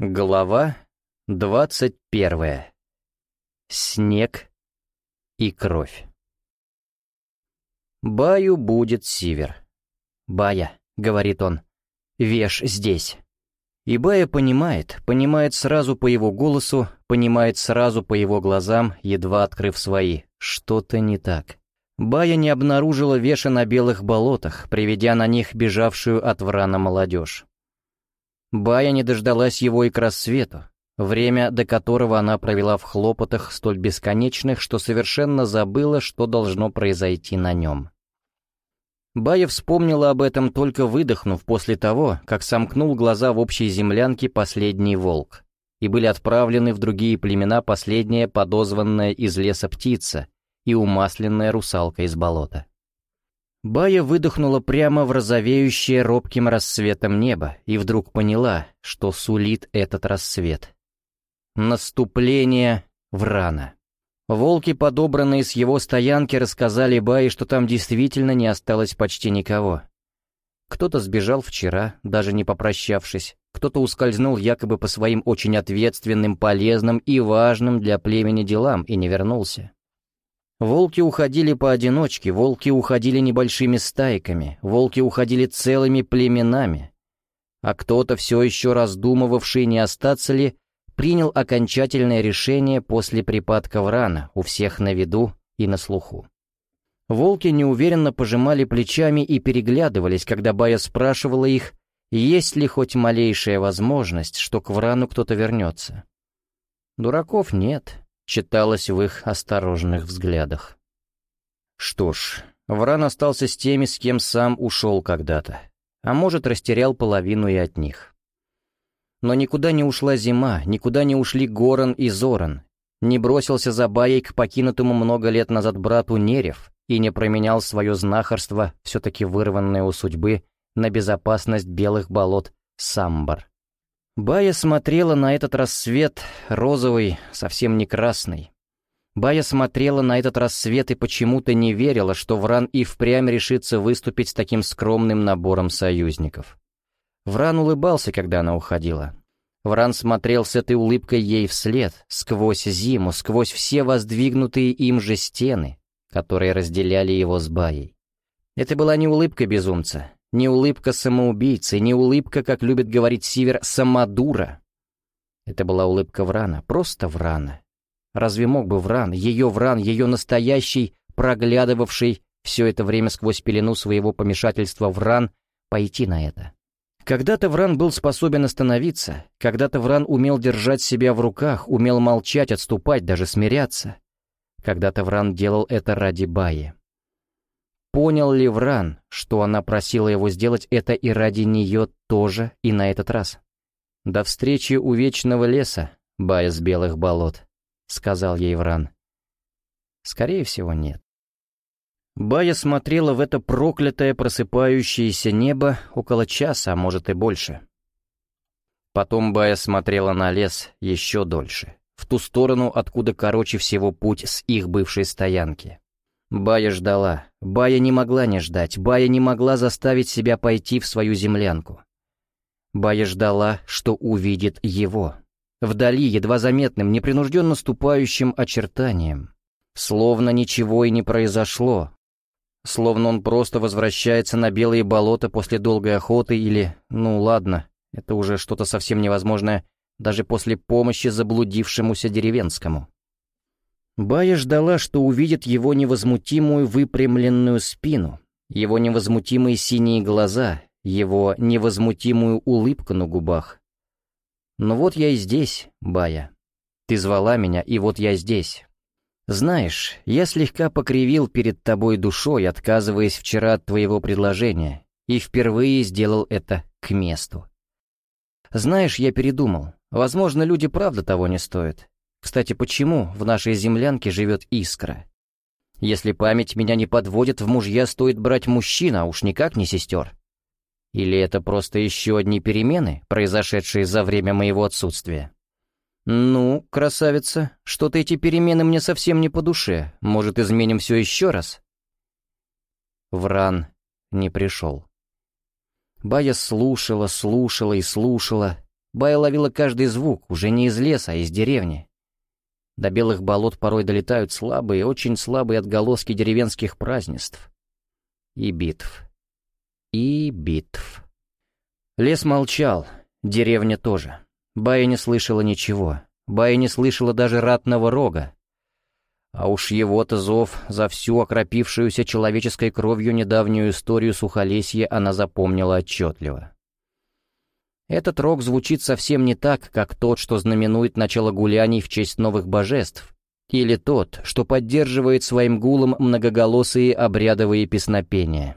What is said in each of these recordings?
Глава двадцать первая. Снег и кровь. «Баю будет сивер». «Бая», — говорит он, — «веш здесь». И Бая понимает, понимает сразу по его голосу, понимает сразу по его глазам, едва открыв свои. Что-то не так. Бая не обнаружила веша на белых болотах, приведя на них бежавшую от врана молодежь. Бая не дождалась его и к рассвету, время до которого она провела в хлопотах столь бесконечных, что совершенно забыла, что должно произойти на нем. Бая вспомнила об этом только выдохнув после того, как сомкнул глаза в общей землянке последний волк, и были отправлены в другие племена последняя подозванная из леса птица и умасленная русалка из болота. Бая выдохнула прямо в розовеющее робким рассветом небо и вдруг поняла, что сулит этот рассвет. Наступление Врана. Волки, подобранные с его стоянки, рассказали Бае, что там действительно не осталось почти никого. Кто-то сбежал вчера, даже не попрощавшись, кто-то ускользнул якобы по своим очень ответственным, полезным и важным для племени делам и не вернулся. Волки уходили поодиночке, волки уходили небольшими стайками, волки уходили целыми племенами. А кто-то, все еще раздумывавший, не остаться ли, принял окончательное решение после припадка врана, у всех на виду и на слуху. Волки неуверенно пожимали плечами и переглядывались, когда Бая спрашивала их, есть ли хоть малейшая возможность, что к врану кто-то вернется. Дураков нет, читалось в их осторожных взглядах. Что ж, Вран остался с теми, с кем сам ушел когда-то, а может, растерял половину и от них. Но никуда не ушла зима, никуда не ушли Горан и Зоран, не бросился за Баей к покинутому много лет назад брату Нерев и не променял свое знахарство, все-таки вырванное у судьбы, на безопасность белых болот Самбар. Бая смотрела на этот рассвет, розовый, совсем не красный. Бая смотрела на этот рассвет и почему-то не верила, что Вран и впрямь решится выступить с таким скромным набором союзников. Вран улыбался, когда она уходила. Вран смотрел с этой улыбкой ей вслед, сквозь зиму, сквозь все воздвигнутые им же стены, которые разделяли его с Баей. Это была не улыбка безумца, не улыбка самоубийцы, не улыбка, как любит говорить Сивер, самодура. Это была улыбка Врана, просто Врана. Разве мог бы Вран, ее Вран, ее настоящий, проглядывавший все это время сквозь пелену своего помешательства Вран, пойти на это? Когда-то Вран был способен остановиться, когда-то Вран умел держать себя в руках, умел молчать, отступать, даже смиряться. Когда-то Вран делал это ради Баи. Понял ли Вран, что она просила его сделать это и ради нее тоже и на этот раз? «До встречи у Вечного леса, Бая с белых болот», — сказал ей Вран. Скорее всего, нет. Бая смотрела в это проклятое просыпающееся небо около часа, а может и больше. Потом Бая смотрела на лес еще дольше, в ту сторону, откуда короче всего путь с их бывшей стоянки. Бая ждала. Бая не могла не ждать. Бая не могла заставить себя пойти в свою землянку. Бая ждала, что увидит его. Вдали, едва заметным, непринужденно ступающим очертанием. Словно ничего и не произошло. Словно он просто возвращается на белые болота после долгой охоты или... Ну ладно, это уже что-то совсем невозможное даже после помощи заблудившемуся деревенскому. Бая ждала, что увидит его невозмутимую выпрямленную спину, его невозмутимые синие глаза, его невозмутимую улыбку на губах. Но вот я и здесь, Бая. Ты звала меня, и вот я здесь. Знаешь, я слегка покривил перед тобой душой, отказываясь вчера от твоего предложения, и впервые сделал это к месту. Знаешь, я передумал. Возможно, люди правда того не стоят. Кстати, почему в нашей землянке живет искра? Если память меня не подводит, в мужья стоит брать мужчина, а уж никак не сестер. Или это просто еще одни перемены, произошедшие за время моего отсутствия? Ну, красавица, что-то эти перемены мне совсем не по душе. Может, изменим все еще раз? Вран не пришел. Бая слушала, слушала и слушала, Бая ловила каждый звук, уже не из леса, а из деревни. До белых болот порой долетают слабые, очень слабые отголоски деревенских празднеств. И битв. И битв. Лес молчал, деревня тоже. Бая не слышала ничего. Бая не слышала даже ратного рога. А уж его-то зов за всю окропившуюся человеческой кровью недавнюю историю Сухолесья она запомнила отчетливо. Этот рог звучит совсем не так, как тот, что знаменует начало гуляний в честь новых божеств, или тот, что поддерживает своим гулом многоголосые обрядовые песнопения.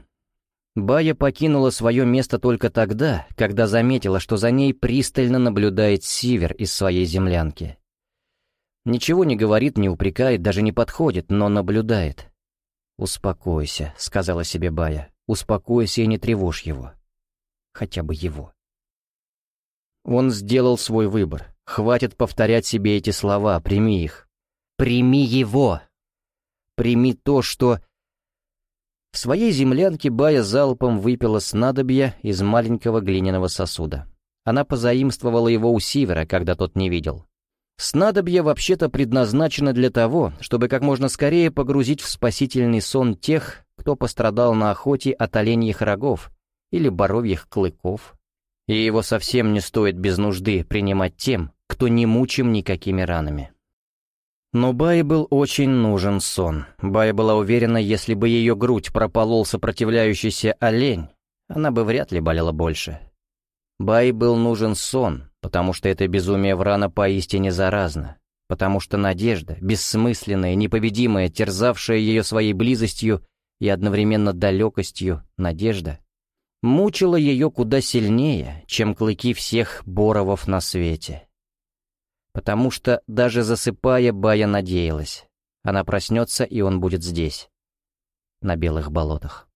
Бая покинула свое место только тогда, когда заметила, что за ней пристально наблюдает Сивер из своей землянки. Ничего не говорит, не упрекает, даже не подходит, но наблюдает. «Успокойся», — сказала себе Бая, — «успокойся и не тревожь его. Хотя бы его». Он сделал свой выбор. Хватит повторять себе эти слова, прими их. Прими его. Прими то, что... В своей землянке Бая залпом выпила снадобья из маленького глиняного сосуда. Она позаимствовала его у Сивера, когда тот не видел. Снадобье вообще-то предназначено для того, чтобы как можно скорее погрузить в спасительный сон тех, кто пострадал на охоте от оленьих рогов или боровьих клыков и его совсем не стоит без нужды принимать тем, кто не мучим никакими ранами. Но Бае был очень нужен сон. Бая была уверена, если бы ее грудь прополол сопротивляющийся олень, она бы вряд ли болела больше. Бае был нужен сон, потому что это безумие Врана поистине заразно, потому что надежда, бессмысленная, непобедимая, терзавшая ее своей близостью и одновременно далекостью, надежда — мучила ее куда сильнее, чем клыки всех боровов на свете. Потому что, даже засыпая, Бая надеялась. Она проснется, и он будет здесь, на белых болотах.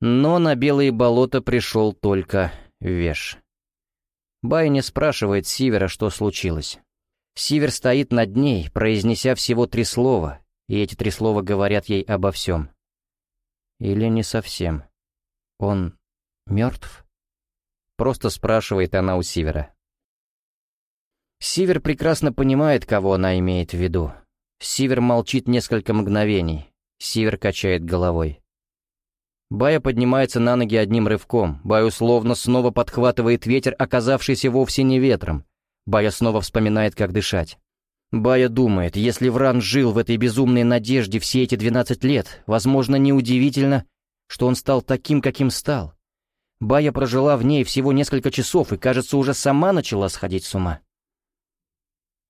Но на белые болота пришел только Веш. Бая не спрашивает Сивера, что случилось. Сивер стоит над ней, произнеся всего три слова, и эти три слова говорят ей обо всем. Или не совсем. Он «Мертв?» — просто спрашивает она у Сивера. Сивер прекрасно понимает, кого она имеет в виду. Сивер молчит несколько мгновений. Сивер качает головой. Бая поднимается на ноги одним рывком. Бая условно снова подхватывает ветер, оказавшийся вовсе не ветром. Бая снова вспоминает, как дышать. Бая думает, если Вран жил в этой безумной надежде все эти двенадцать лет, возможно, неудивительно, что он стал таким, каким стал. Бая прожила в ней всего несколько часов и, кажется, уже сама начала сходить с ума.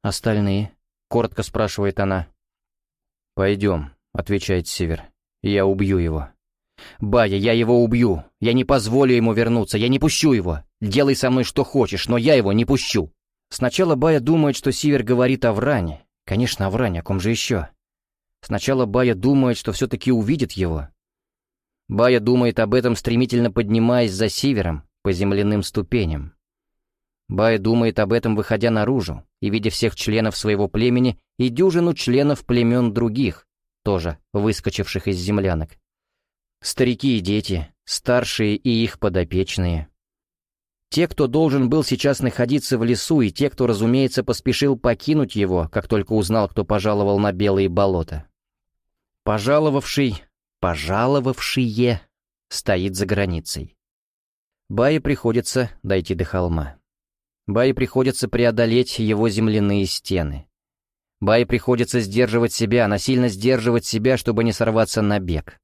«Остальные?» — коротко спрашивает она. «Пойдем», — отвечает Север. «Я убью его». «Бая, я его убью. Я не позволю ему вернуться. Я не пущу его. Делай со мной что хочешь, но я его не пущу». Сначала Бая думает, что Сивер говорит о Вране. Конечно, о Вране, о ком же еще? Сначала Бая думает, что все-таки увидит его, Бая думает об этом, стремительно поднимаясь за севером по земляным ступеням. Бая думает об этом, выходя наружу и видя всех членов своего племени и дюжину членов племен других, тоже выскочивших из землянок. Старики и дети, старшие и их подопечные. Те, кто должен был сейчас находиться в лесу, и те, кто, разумеется, поспешил покинуть его, как только узнал, кто пожаловал на белые болота. Пожаловавший пожаловавшие, стоит за границей. Бае приходится дойти до холма. Бае приходится преодолеть его земляные стены. Бае приходится сдерживать себя, насильно сдерживать себя, чтобы не сорваться на бег.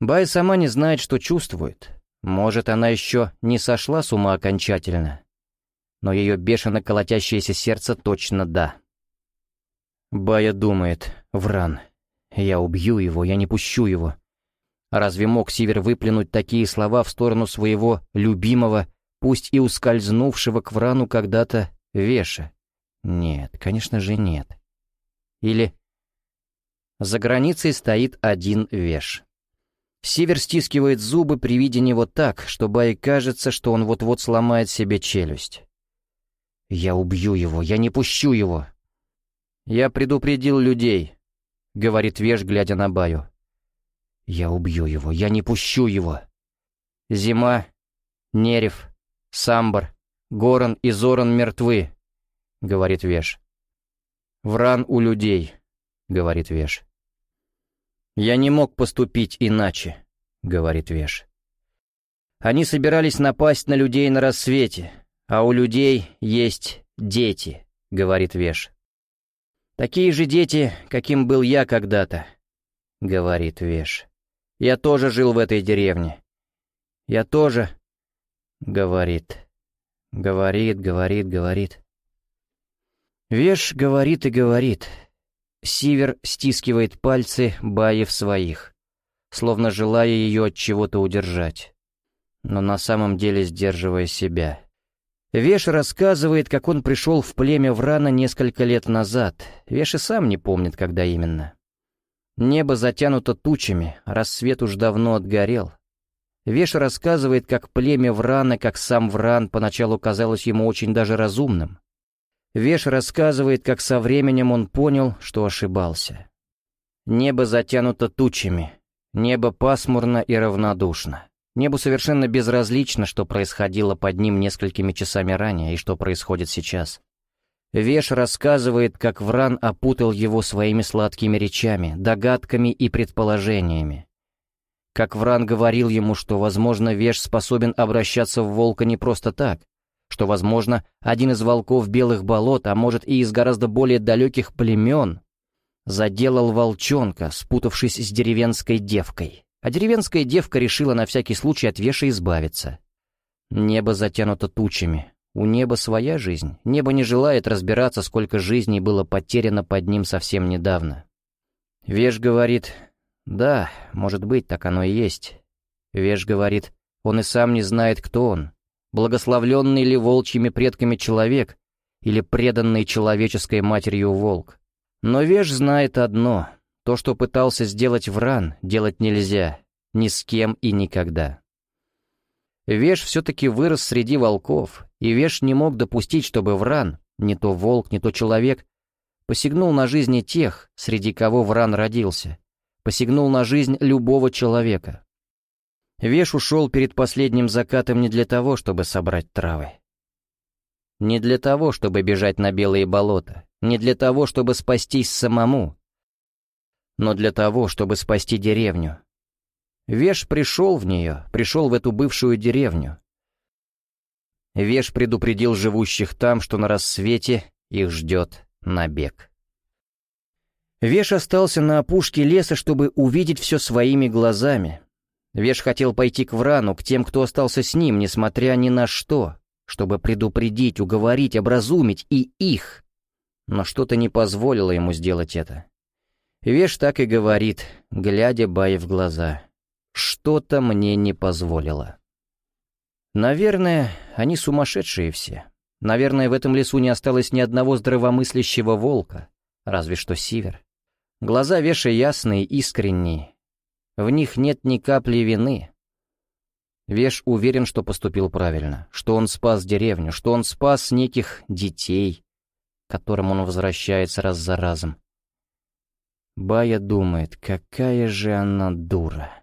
Бая сама не знает, что чувствует. Может, она еще не сошла с ума окончательно. Но ее бешено колотящееся сердце точно да. Бая думает, Вран, я убью его, я не пущу его. Разве мог Сивер выплюнуть такие слова в сторону своего любимого, пусть и ускользнувшего к Врану когда-то Веша? Нет, конечно же нет. Или... За границей стоит один Веш. Сивер стискивает зубы при виде него так, что Бай кажется, что он вот-вот сломает себе челюсть. «Я убью его, я не пущу его!» «Я предупредил людей», — говорит Веш, глядя на Баю. «Я убью его, я не пущу его!» Зима, Нерев, Самбор, Горан и Зоран мертвы, — говорит Веш. Вран у людей, — говорит Веш. Я не мог поступить иначе, — говорит Веш. Они собирались напасть на людей на рассвете, а у людей есть дети, — говорит Веш. Такие же дети, каким был я когда-то, — говорит Веш. Я тоже жил в этой деревне. Я тоже... Говорит. Говорит, говорит, говорит. Веш говорит и говорит. Сивер стискивает пальцы Баи в своих, словно желая ее от чего-то удержать, но на самом деле сдерживая себя. Веш рассказывает, как он пришел в племя Врана несколько лет назад. Веш и сам не помнит, когда именно. Небо затянуто тучами, рассвет уж давно отгорел. Веш рассказывает, как племя Врана, как сам Вран, поначалу казалось ему очень даже разумным. Веш рассказывает, как со временем он понял, что ошибался. Небо затянуто тучами, небо пасмурно и равнодушно. Небу совершенно безразлично, что происходило под ним несколькими часами ранее и что происходит сейчас. Веш рассказывает, как Вран опутал его своими сладкими речами, догадками и предположениями. Как Вран говорил ему, что, возможно, Веш способен обращаться в волка не просто так, что, возможно, один из волков белых болот, а может и из гораздо более далеких племен, заделал волчонка, спутавшись с деревенской девкой. А деревенская девка решила на всякий случай от Веша избавиться. Небо затянуто тучами, у неба своя жизнь. Небо не желает разбираться, сколько жизней было потеряно под ним совсем недавно. Веш говорит, да, может быть, так оно и есть. Веш говорит, он и сам не знает, кто он. Благословленный ли волчьими предками человек или преданный человеческой матерью волк. Но Веш знает одно — то, что пытался сделать Вран, делать нельзя, ни с кем и никогда. Веш все-таки вырос среди волков, и Веш не мог допустить, чтобы Вран, не то волк, не то человек, посягнул на жизни тех, среди кого Вран родился, посягнул на жизнь любого человека. Веш ушел перед последним закатом не для того, чтобы собрать травы. Не для того, чтобы бежать на белые болота, не для того, чтобы спастись самому, но для того, чтобы спасти деревню, Веш пришел в нее, пришел в эту бывшую деревню. Веш предупредил живущих там, что на рассвете их ждет набег. Веш остался на опушке леса, чтобы увидеть все своими глазами. Веш хотел пойти к Врану, к тем, кто остался с ним, несмотря ни на что, чтобы предупредить, уговорить, образумить и их. Но что-то не позволило ему сделать это. Веш так и говорит, глядя Бае в глаза что-то мне не позволило. Наверное, они сумасшедшие все. Наверное, в этом лесу не осталось ни одного здравомыслящего волка, разве что Сивер. Глаза Веша ясные, искренние. В них нет ни капли вины. Веш уверен, что поступил правильно, что он спас деревню, что он спас неких детей, которым он возвращается раз за разом. Бая думает, какая же она дура.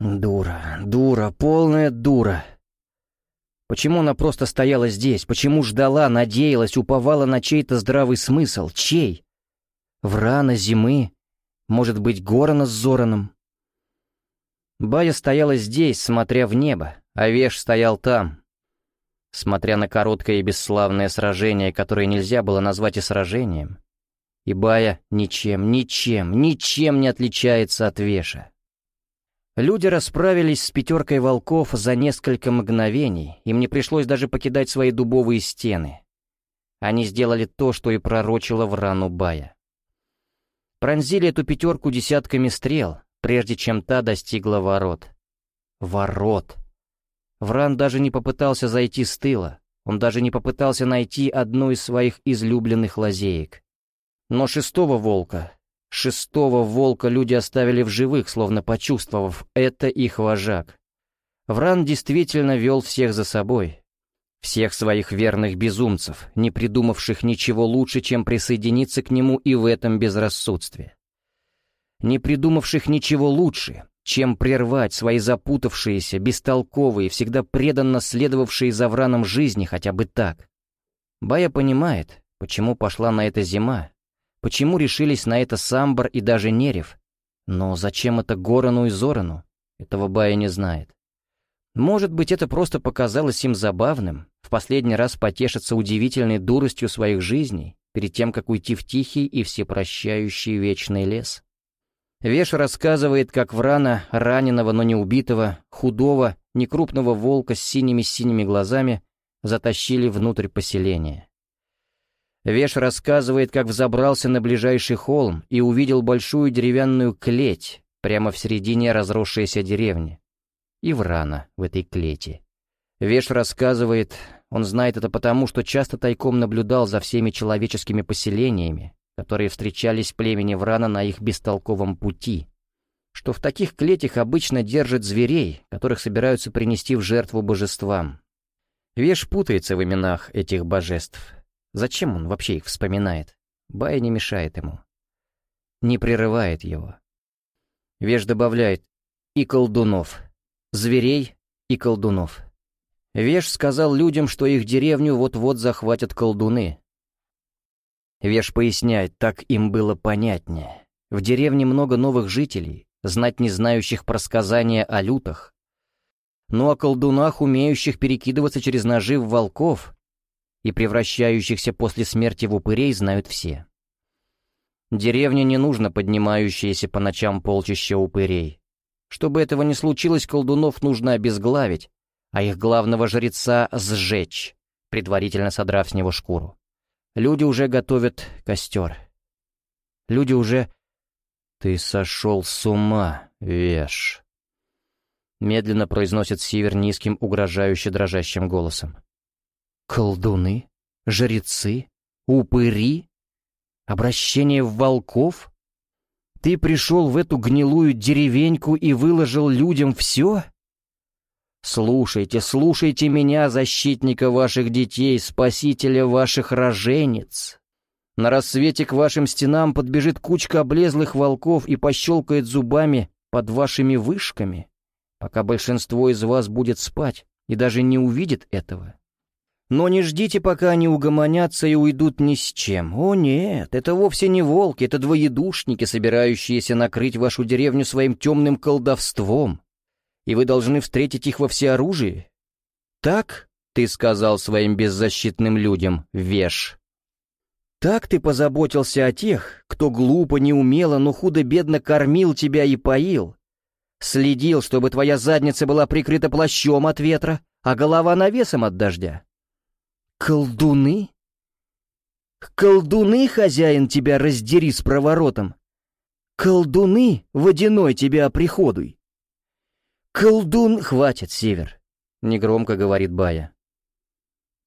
Дура, дура, полная дура. Почему она просто стояла здесь? Почему ждала, надеялась, уповала на чей-то здравый смысл? Чей? Врана, зимы? Может быть, Горана с Зораном? Бая стояла здесь, смотря в небо, а Веш стоял там. Смотря на короткое и бесславное сражение, которое нельзя было назвать и сражением. И Бая ничем, ничем, ничем не отличается от Веша. Люди расправились с пятеркой волков за несколько мгновений, им не пришлось даже покидать свои дубовые стены. Они сделали то, что и пророчило в рану Бая. Пронзили эту пятерку десятками стрел, прежде чем та достигла ворот. Ворот! Вран даже не попытался зайти с тыла, он даже не попытался найти одну из своих излюбленных лазеек. Но шестого волка Шестого волка люди оставили в живых, словно почувствовав, это их вожак. Вран действительно вел всех за собой. Всех своих верных безумцев, не придумавших ничего лучше, чем присоединиться к нему и в этом безрассудстве. Не придумавших ничего лучше, чем прервать свои запутавшиеся, бестолковые, всегда преданно следовавшие за враном жизни хотя бы так. Бая понимает, почему пошла на это зима, почему решились на это Самбар и даже Нерев. Но зачем это Горану и Зорану, этого Бая не знает. Может быть, это просто показалось им забавным, в последний раз потешиться удивительной дуростью своих жизней, перед тем, как уйти в тихий и всепрощающий вечный лес. Веш рассказывает, как Врана, раненого, но не убитого, худого, некрупного волка с синими-синими глазами затащили внутрь поселения. Веш рассказывает, как взобрался на ближайший холм и увидел большую деревянную клеть прямо в середине разросшейся деревни. И Врана в этой клети. Веш рассказывает, он знает это потому, что часто тайком наблюдал за всеми человеческими поселениями, которые встречались племени Врана на их бестолковом пути, что в таких клетях обычно держат зверей, которых собираются принести в жертву божествам. Веш путается в именах этих божеств. Зачем он вообще их вспоминает? Бая не мешает ему. Не прерывает его. Веш добавляет «и колдунов», «зверей» и колдунов. Веш сказал людям, что их деревню вот-вот захватят колдуны, Веш поясняет, так им было понятнее. В деревне много новых жителей, знать не знающих про сказания о лютах. Ну о колдунах, умеющих перекидываться через ножи в волков и превращающихся после смерти в упырей, знают все. Деревня не нужно поднимающаяся по ночам полчища упырей. Чтобы этого не случилось, колдунов нужно обезглавить, а их главного жреца сжечь, предварительно содрав с него шкуру. Люди уже готовят костер. Люди уже... «Ты сошел с ума, Веш!» Медленно произносит Сивер низким, угрожающе дрожащим голосом. «Колдуны? Жрецы? Упыри? Обращение в волков? Ты пришел в эту гнилую деревеньку и выложил людям все?» Слушайте, слушайте меня, защитника ваших детей, спасителя ваших роженец. На рассвете к вашим стенам подбежит кучка облезлых волков и пощелкает зубами под вашими вышками, пока большинство из вас будет спать и даже не увидит этого. Но не ждите, пока они угомонятся и уйдут ни с чем. О нет, это вовсе не волки, это двоедушники, собирающиеся накрыть вашу деревню своим темным колдовством и вы должны встретить их во всеоружии? Так ты сказал своим беззащитным людям, Веш. Так ты позаботился о тех, кто глупо, неумело, но худо-бедно кормил тебя и поил. Следил, чтобы твоя задница была прикрыта плащом от ветра, а голова навесом от дождя. Колдуны? Колдуны, хозяин, тебя раздери с проворотом. Колдуны, водяной тебя приходуй. «Колдун, хватит, Север!» — негромко говорит Бая.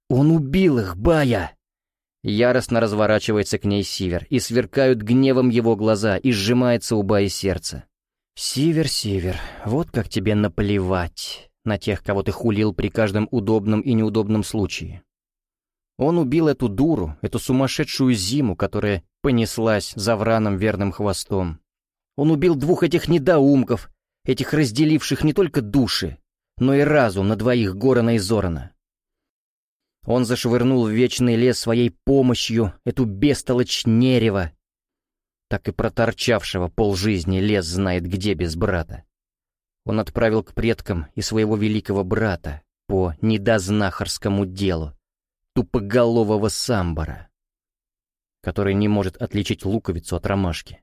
«Он убил их, Бая!» Яростно разворачивается к ней Сивер, и сверкают гневом его глаза, и сжимается у Баи сердце. «Сивер, Сивер, вот как тебе наплевать на тех, кого ты хулил при каждом удобном и неудобном случае. Он убил эту дуру, эту сумасшедшую зиму, которая понеслась за враном верным хвостом. Он убил двух этих недоумков, этих разделивших не только души, но и разум на двоих Горана и Зорана. Он зашвырнул в вечный лес своей помощью эту бестолочь Нерева, так и проторчавшего полжизни лес знает где без брата. Он отправил к предкам и своего великого брата по недознахарскому делу, тупоголового самбара, который не может отличить луковицу от ромашки.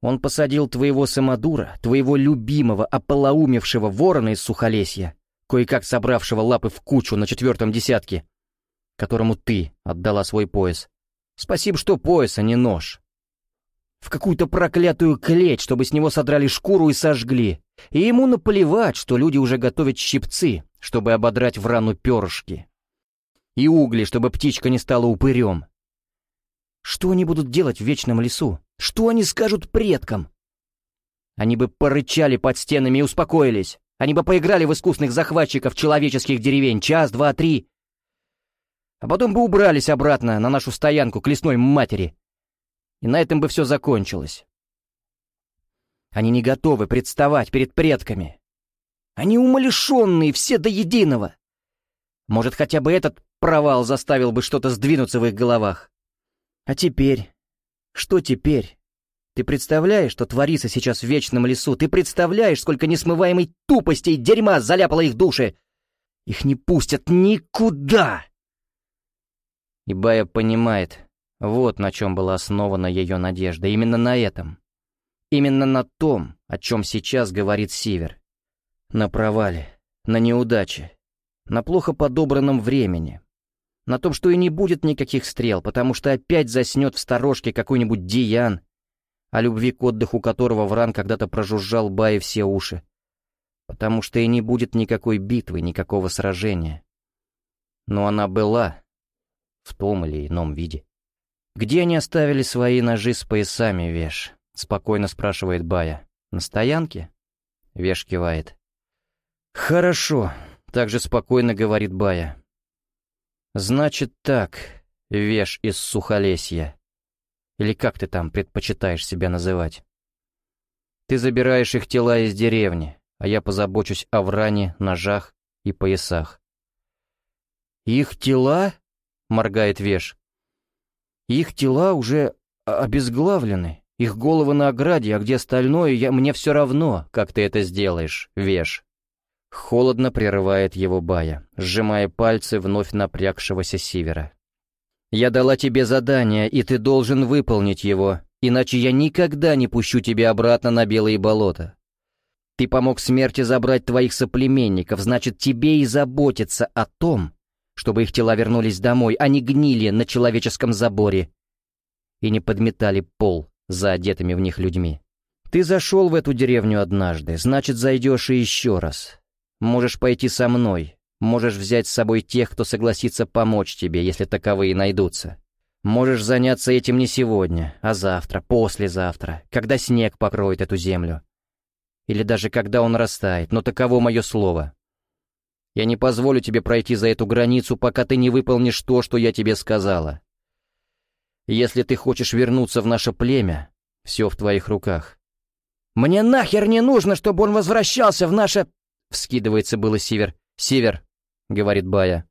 Он посадил твоего самодура, твоего любимого, ополоумевшего ворона из Сухолесья, кое-как собравшего лапы в кучу на четвертом десятке, которому ты отдала свой пояс. Спасибо, что пояс, а не нож. В какую-то проклятую клеть, чтобы с него содрали шкуру и сожгли. И ему наплевать, что люди уже готовят щипцы, чтобы ободрать в рану перышки. И угли, чтобы птичка не стала упырем. Что они будут делать в вечном лесу? Что они скажут предкам? Они бы порычали под стенами и успокоились. Они бы поиграли в искусных захватчиков человеческих деревень час, два, три. А потом бы убрались обратно на нашу стоянку к лесной матери. И на этом бы все закончилось. Они не готовы представать перед предками. Они умалишенные, все до единого. Может, хотя бы этот провал заставил бы что-то сдвинуться в их головах. А теперь? Что теперь? Ты представляешь, что творится сейчас в Вечном лесу? Ты представляешь, сколько несмываемой тупости и дерьма заляпало их души? Их не пустят никуда!» И Бая понимает, вот на чем была основана ее надежда, именно на этом. Именно на том, о чем сейчас говорит Сивер. На провале, на неудаче, на плохо подобранном времени, на том, что и не будет никаких стрел, потому что опять заснет в сторожке какой-нибудь Диан, о любви к отдыху которого Вран когда-то прожужжал Бае все уши, потому что и не будет никакой битвы, никакого сражения. Но она была в том или ином виде. «Где они оставили свои ножи с поясами, Веш?» — спокойно спрашивает Бая. «На стоянке?» Веш кивает. «Хорошо», — также спокойно говорит Бая. «Значит так, Веш из Сухолесья. Или как ты там предпочитаешь себя называть? Ты забираешь их тела из деревни, а я позабочусь о вране, ножах и поясах». «Их тела?» — моргает Веш. «Их тела уже обезглавлены, их головы на ограде, а где остальное, я, мне все равно, как ты это сделаешь, Веш». Холодно прерывает его Бая, сжимая пальцы вновь напрягшегося Сивера. «Я дала тебе задание, и ты должен выполнить его, иначе я никогда не пущу тебя обратно на белые болота. Ты помог смерти забрать твоих соплеменников, значит, тебе и заботиться о том, чтобы их тела вернулись домой, а не гнили на человеческом заборе и не подметали пол за одетыми в них людьми. Ты зашел в эту деревню однажды, значит, зайдешь и еще раз. Можешь пойти со мной, можешь взять с собой тех, кто согласится помочь тебе, если таковые найдутся. Можешь заняться этим не сегодня, а завтра, послезавтра, когда снег покроет эту землю. Или даже когда он растает, но таково мое слово. Я не позволю тебе пройти за эту границу, пока ты не выполнишь то, что я тебе сказала. Если ты хочешь вернуться в наше племя, все в твоих руках. Мне нахер не нужно, чтобы он возвращался в наше... Вскидывается было Север. «Север», — говорит Бая.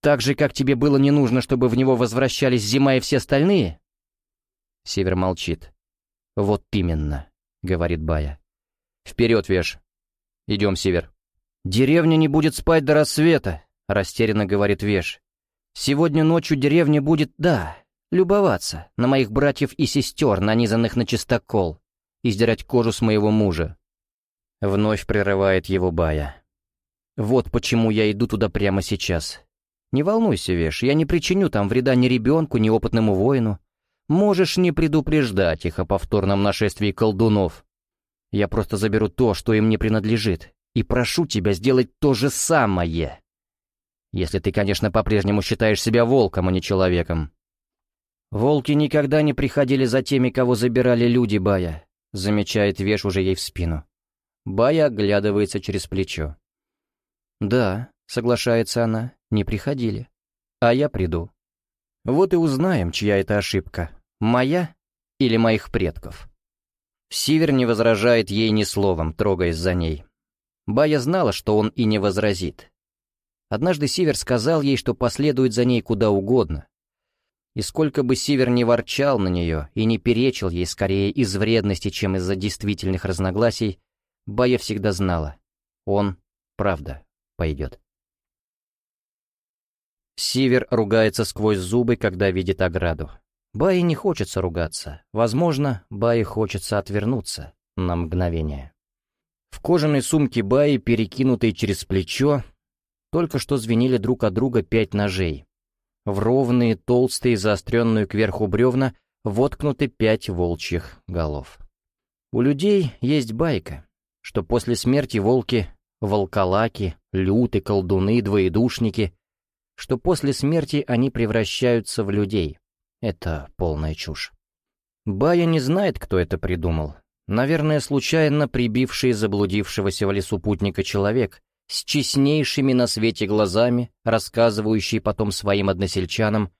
«Так же, как тебе было не нужно, чтобы в него возвращались зима и все остальные?» Север молчит. «Вот именно», — говорит Бая. «Вперед, Веш. Идем, Север». «Деревня не будет спать до рассвета», — растерянно говорит Веш. «Сегодня ночью деревня будет, да, любоваться на моих братьев и сестер, нанизанных на чистокол, и сдирать кожу с моего мужа. Вновь прерывает его Бая. «Вот почему я иду туда прямо сейчас. Не волнуйся, Веш, я не причиню там вреда ни ребенку, ни опытному воину. Можешь не предупреждать их о повторном нашествии колдунов. Я просто заберу то, что им не принадлежит, и прошу тебя сделать то же самое. Если ты, конечно, по-прежнему считаешь себя волком, а не человеком». «Волки никогда не приходили за теми, кого забирали люди, Бая», замечает Веш уже ей в спину. Бая оглядывается через плечо. «Да», — соглашается она, — «не приходили. А я приду. Вот и узнаем, чья это ошибка, моя или моих предков». Сивер не возражает ей ни словом, трогаясь за ней. Бая знала, что он и не возразит. Однажды Сивер сказал ей, что последует за ней куда угодно. И сколько бы Сивер не ворчал на нее и не перечил ей скорее из вредности, чем из-за действительных разногласий, Бая всегда знала. Он, правда, пойдет. Сивер ругается сквозь зубы, когда видит ограду. Бае не хочется ругаться. Возможно, Бае хочется отвернуться на мгновение. В кожаной сумке Баи, перекинутой через плечо, только что звенели друг от друга пять ножей. В ровные, толстые, заостренную кверху бревна воткнуты пять волчьих голов. У людей есть байка что после смерти волки, волколаки, люты, колдуны, двоедушники, что после смерти они превращаются в людей. Это полная чушь. Бая не знает, кто это придумал. Наверное, случайно прибивший заблудившегося в лесу путника человек, с честнейшими на свете глазами, рассказывающий потом своим односельчанам,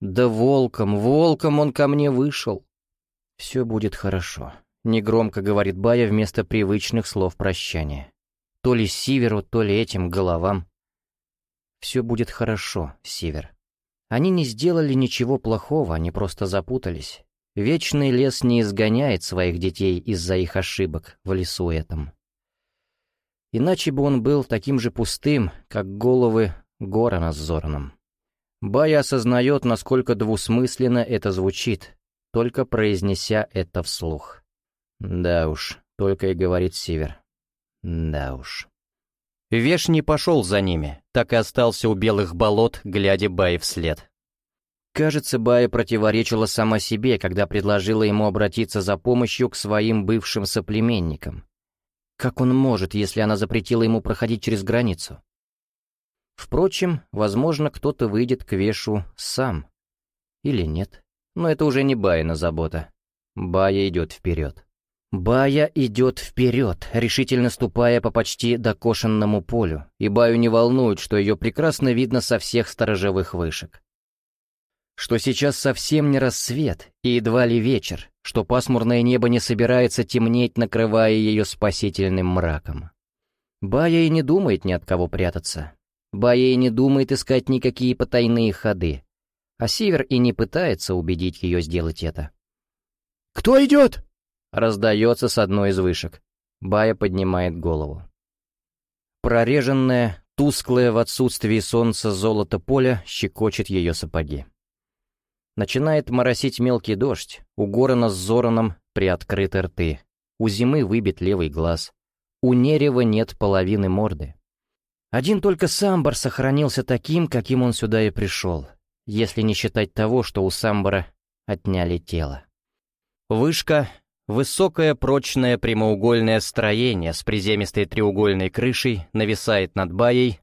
«Да волком, волком он ко мне вышел». «Все будет хорошо. Негромко говорит Бая вместо привычных слов прощания. То ли Сиверу, то ли этим головам. Все будет хорошо, Сивер. Они не сделали ничего плохого, они просто запутались. Вечный лес не изгоняет своих детей из-за их ошибок в лесу этом. Иначе бы он был таким же пустым, как головы Горана с Зораном. Бая осознает, насколько двусмысленно это звучит, только произнеся это вслух. Да уж, только и говорит Сивер. Да уж. Веш не пошел за ними, так и остался у белых болот, глядя Бае вслед. Кажется, Бая противоречила сама себе, когда предложила ему обратиться за помощью к своим бывшим соплеменникам. Как он может, если она запретила ему проходить через границу? Впрочем, возможно, кто-то выйдет к Вешу сам. Или нет. Но это уже не Баяна забота. Бая идет вперед. Бая идет вперед, решительно ступая по почти докошенному полю, и Баю не волнует, что ее прекрасно видно со всех сторожевых вышек. Что сейчас совсем не рассвет и едва ли вечер, что пасмурное небо не собирается темнеть, накрывая ее спасительным мраком. Бая и не думает ни от кого прятаться. Бая и не думает искать никакие потайные ходы. А Сивер и не пытается убедить ее сделать это. «Кто идет?» Раздается с одной из вышек. Бая поднимает голову. Прореженное, тусклое в отсутствии солнца золото поля щекочет ее сапоги. Начинает моросить мелкий дождь, у Горана с Зораном приоткрыты рты, у зимы выбит левый глаз, у Нерева нет половины морды. Один только Самбар сохранился таким, каким он сюда и пришел, если не считать того, что у Самбара отняли тело. Вышка Высокое прочное прямоугольное строение с приземистой треугольной крышей нависает над баей,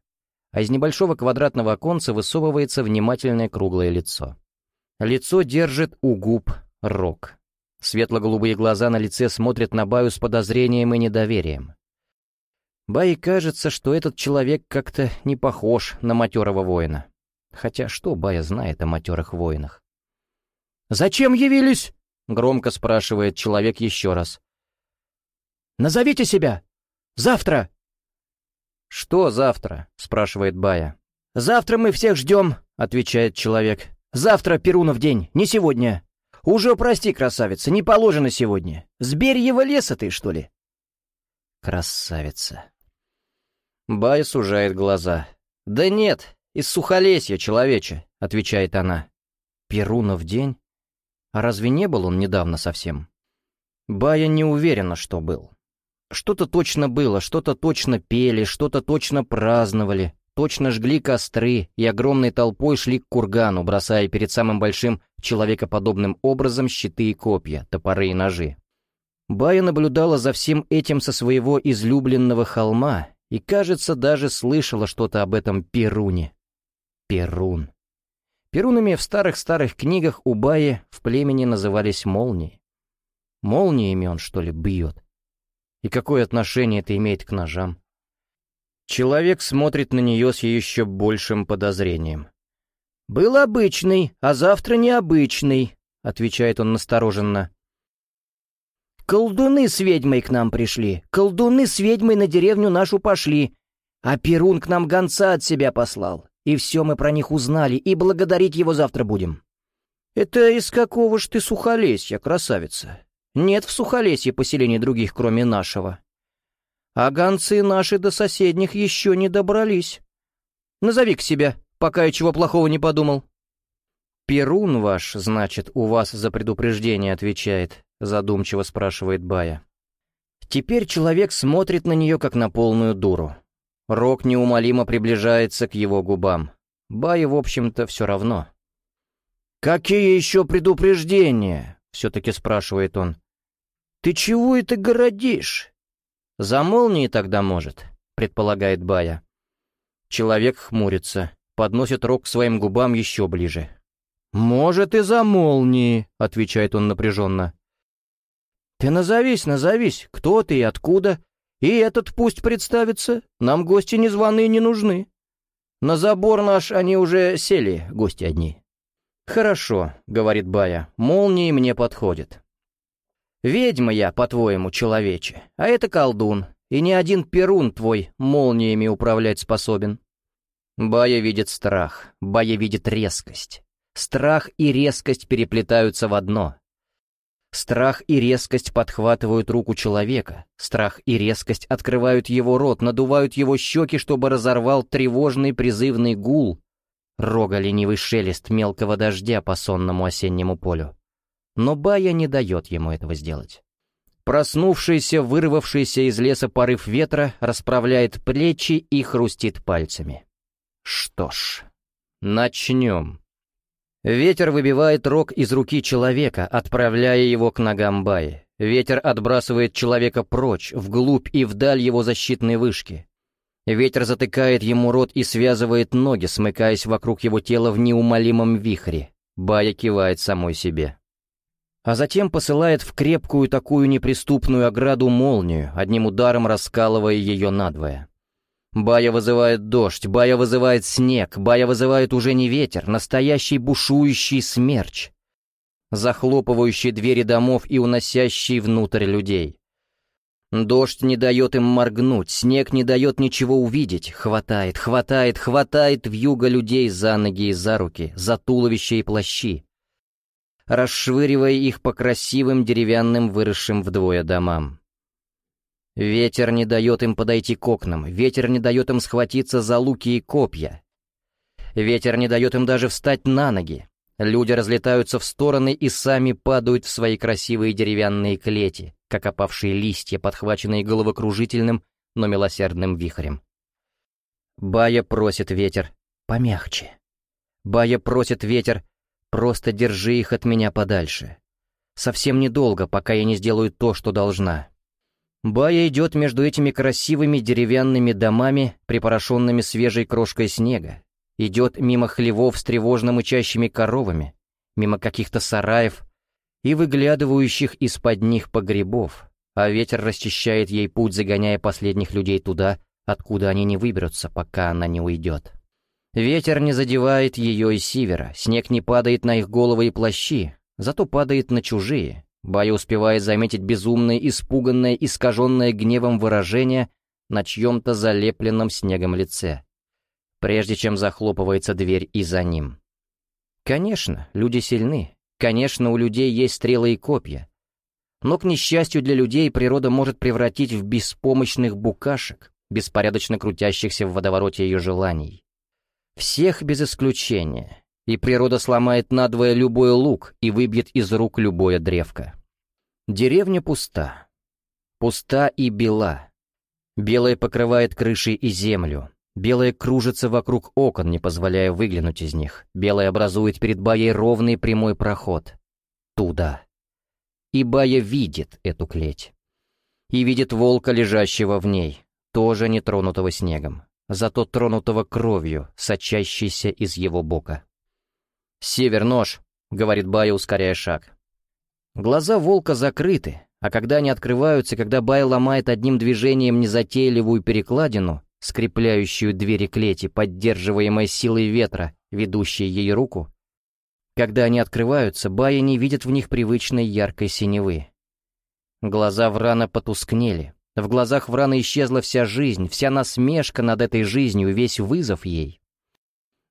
а из небольшого квадратного оконца высовывается внимательное круглое лицо. Лицо держит у губ рог. Светло-голубые глаза на лице смотрят на Баю с подозрением и недоверием. Бае кажется, что этот человек как-то не похож на матерого воина. Хотя что Бая знает о матерых воинах? «Зачем явились?» — громко спрашивает человек еще раз. «Назовите себя! Завтра!» «Что завтра?» — спрашивает Бая. «Завтра мы всех ждем», — отвечает человек. «Завтра Перунов день, не сегодня. Уже прости, красавица, не положено сегодня. С Берьева леса ты, что ли?» «Красавица». Бая сужает глаза. «Да нет, из Сухолесья, человече», — отвечает она. «Перунов день? А разве не был он недавно совсем? Бая не уверена, что был. Что-то точно было, что-то точно пели, что-то точно праздновали, точно жгли костры и огромной толпой шли к кургану, бросая перед самым большим человекоподобным образом щиты и копья, топоры и ножи. Бая наблюдала за всем этим со своего излюбленного холма и, кажется, даже слышала что-то об этом Перуне. Перун. Перунами в старых-старых книгах у Баи в племени назывались молнии. Молниями он, что ли, бьет? И какое отношение это имеет к ножам? Человек смотрит на нее с еще большим подозрением. «Был обычный, а завтра необычный», — отвечает он настороженно. «Колдуны с ведьмой к нам пришли, колдуны с ведьмой на деревню нашу пошли, а Перун к нам гонца от себя послал. И все мы про них узнали, и благодарить его завтра будем». «Это из какого ж ты Сухолесья, красавица? Нет в Сухолесье поселений других, кроме нашего. А гонцы наши до соседних еще не добрались. Назови к себе, пока я чего плохого не подумал». «Перун ваш, значит, у вас за предупреждение отвечает», — задумчиво спрашивает Бая. Теперь человек смотрит на нее, как на полную дуру. Рок неумолимо приближается к его губам. Бае, в общем-то, все равно. «Какие еще предупреждения?» — все-таки спрашивает он. «Ты чего это городишь?» «За молнией тогда, может», — предполагает Бая. Человек хмурится, подносит рог к своим губам еще ближе. «Может, и за молнии», — отвечает он напряженно. «Ты назовись, назовись, кто ты и откуда, и этот пусть представится, нам гости незваные не нужны. На забор наш они уже сели, гости одни. «Хорошо», — говорит Бая, — «молнии мне подходит». Ведьма я, по-твоему, человече, а это колдун, и ни один перун твой молниями управлять способен. Бая видит страх, Бая видит резкость. Страх и резкость переплетаются в одно. Страх и резкость подхватывают руку человека, страх и резкость открывают его рот, надувают его щеки, чтобы разорвал тревожный призывный гул, рога ленивый шелест мелкого дождя по сонному осеннему полю. Но Бая не дает ему этого сделать. Проснувшийся, вырвавшийся из леса порыв ветра расправляет плечи и хрустит пальцами. Что ж, начнем. Ветер выбивает рог из руки человека, отправляя его к ногам Баи. Ветер отбрасывает человека прочь, вглубь и вдаль его защитной вышки. Ветер затыкает ему рот и связывает ноги, смыкаясь вокруг его тела в неумолимом вихре. Бая кивает самой себе. А затем посылает в крепкую такую неприступную ограду молнию, одним ударом раскалывая ее надвое. Бая вызывает дождь, Бая вызывает снег, Бая вызывает уже не ветер, настоящий бушующий смерч, захлопывающий двери домов и уносящий внутрь людей. Дождь не дает им моргнуть, снег не дает ничего увидеть, хватает, хватает, хватает вьюга людей за ноги и за руки, за туловища и плащи, расшвыривая их по красивым деревянным выросшим вдвое домам. Ветер не дает им подойти к окнам, ветер не дает им схватиться за луки и копья. Ветер не дает им даже встать на ноги. Люди разлетаются в стороны и сами падают в свои красивые деревянные клети, как опавшие листья, подхваченные головокружительным, но милосердным вихрем. Бая просит ветер «помягче». Бая просит ветер «просто держи их от меня подальше». Совсем недолго, пока я не сделаю то, что должна. Бая идет между этими красивыми деревянными домами, припорошенными свежей крошкой снега. Идет мимо хлевов с тревожно мычащими коровами, мимо каких-то сараев и выглядывающих из-под них погребов, а ветер расчищает ей путь, загоняя последних людей туда, откуда они не выберутся, пока она не уйдет. Ветер не задевает ее и севера, снег не падает на их головы и плащи, зато падает на чужие, Бая успевает заметить безумное, испуганное, искаженное гневом выражение на чьем-то залепленном снегом лице, прежде чем захлопывается дверь и за ним. Конечно, люди сильны, конечно, у людей есть стрелы и копья, но, к несчастью для людей, природа может превратить в беспомощных букашек, беспорядочно крутящихся в водовороте ее желаний. Всех без исключения, и природа сломает надвое любой лук и выбьет из рук любое древко. Деревня пуста. Пуста и бела. Белая покрывает крыши и землю. Белая кружится вокруг окон, не позволяя выглянуть из них. Белая образует перед Баей ровный прямой проход. Туда. И Бая видит эту клеть. И видит волка, лежащего в ней, тоже не тронутого снегом, зато тронутого кровью, сочащейся из его бока. «Север, нож», — говорит Бая, ускоряя шаг. Глаза волка закрыты, а когда они открываются, когда Бай ломает одним движением незатейливую перекладину, скрепляющую двери клети, поддерживаемой силой ветра, ведущей ей руку, когда они открываются, Бая не видит в них привычной яркой синевы. Глаза Врана потускнели. В глазах Врана исчезла вся жизнь, вся насмешка над этой жизнью, весь вызов ей.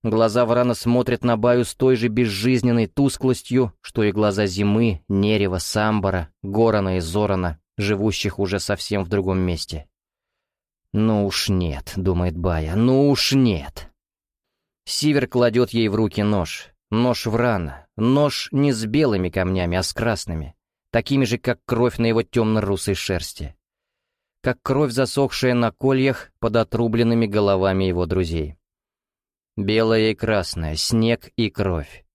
Глаза Врана смотрят на Баю с той же безжизненной тусклостью, что и глаза Зимы, Нерева, Самбара, Горана и Зорана, живущих уже совсем в другом месте. «Ну уж нет», — думает Бая, — «ну уж нет». Сивер кладет ей в руки нож. Нож Врана. Нож не с белыми камнями, а с красными. Такими же, как кровь на его темно-русой шерсти. Как кровь, засохшая на кольях под отрубленными головами его друзей. Белое и красное, снег и кровь.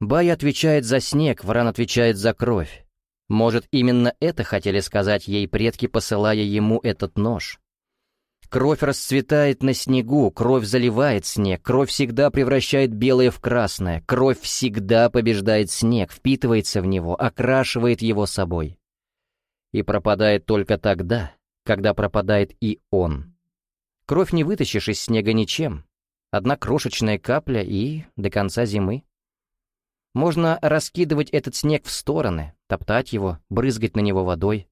Бай отвечает за снег, Вран отвечает за кровь. Может, именно это хотели сказать ей предки, посылая ему этот нож? Кровь расцветает на снегу, кровь заливает снег, кровь всегда превращает белое в красное, кровь всегда побеждает снег, впитывается в него, окрашивает его собой. И пропадает только тогда, когда пропадает и он. Кровь не вытащишь из снега ничем, Одна крошечная капля и до конца зимы. Можно раскидывать этот снег в стороны, топтать его, брызгать на него водой.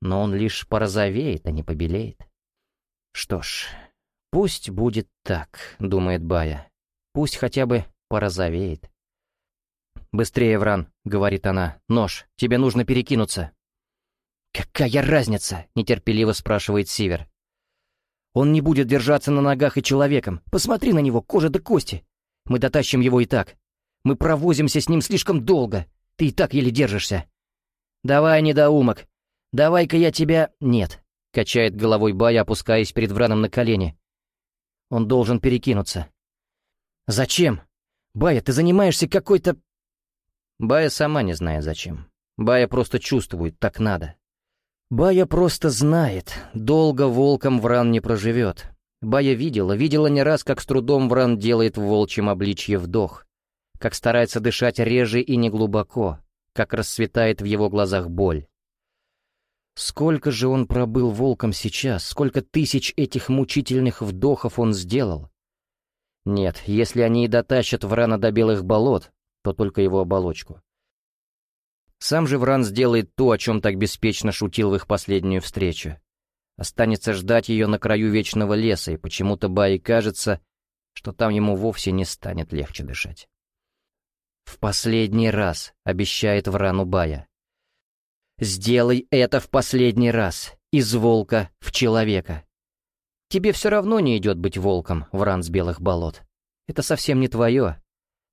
Но он лишь порозовеет, а не побелеет. Что ж, пусть будет так, думает Бая. Пусть хотя бы порозовеет. «Быстрее, Вран», — говорит она. «Нож, тебе нужно перекинуться». «Какая разница?» — нетерпеливо спрашивает Сивер. «Он не будет держаться на ногах и человеком. Посмотри на него, кожа до кости. Мы дотащим его и так. Мы провозимся с ним слишком долго. Ты и так еле держишься». «Давай, недоумок. Давай-ка я тебя...» «Нет», — качает головой Бая, опускаясь перед Враном на колени. «Он должен перекинуться». «Зачем? Бая, ты занимаешься какой-то...» Бая сама не знает зачем. Бая просто чувствует, так надо. Бая просто знает, долго волком Вран не проживет. Бая видела, видела не раз, как с трудом Вран делает в волчьем обличье вдох, как старается дышать реже и неглубоко, как расцветает в его глазах боль. Сколько же он пробыл волком сейчас, сколько тысяч этих мучительных вдохов он сделал. Нет, если они и дотащат Врана до белых болот, то только его оболочку. Сам же Вран сделает то, о чем так беспечно шутил в их последнюю встречу. Останется ждать ее на краю вечного леса, и почему-то Баи кажется, что там ему вовсе не станет легче дышать. «В последний раз», — обещает Врану Бая. «Сделай это в последний раз, из волка в человека. Тебе все равно не идет быть волком, Вран с белых болот. Это совсем не твое,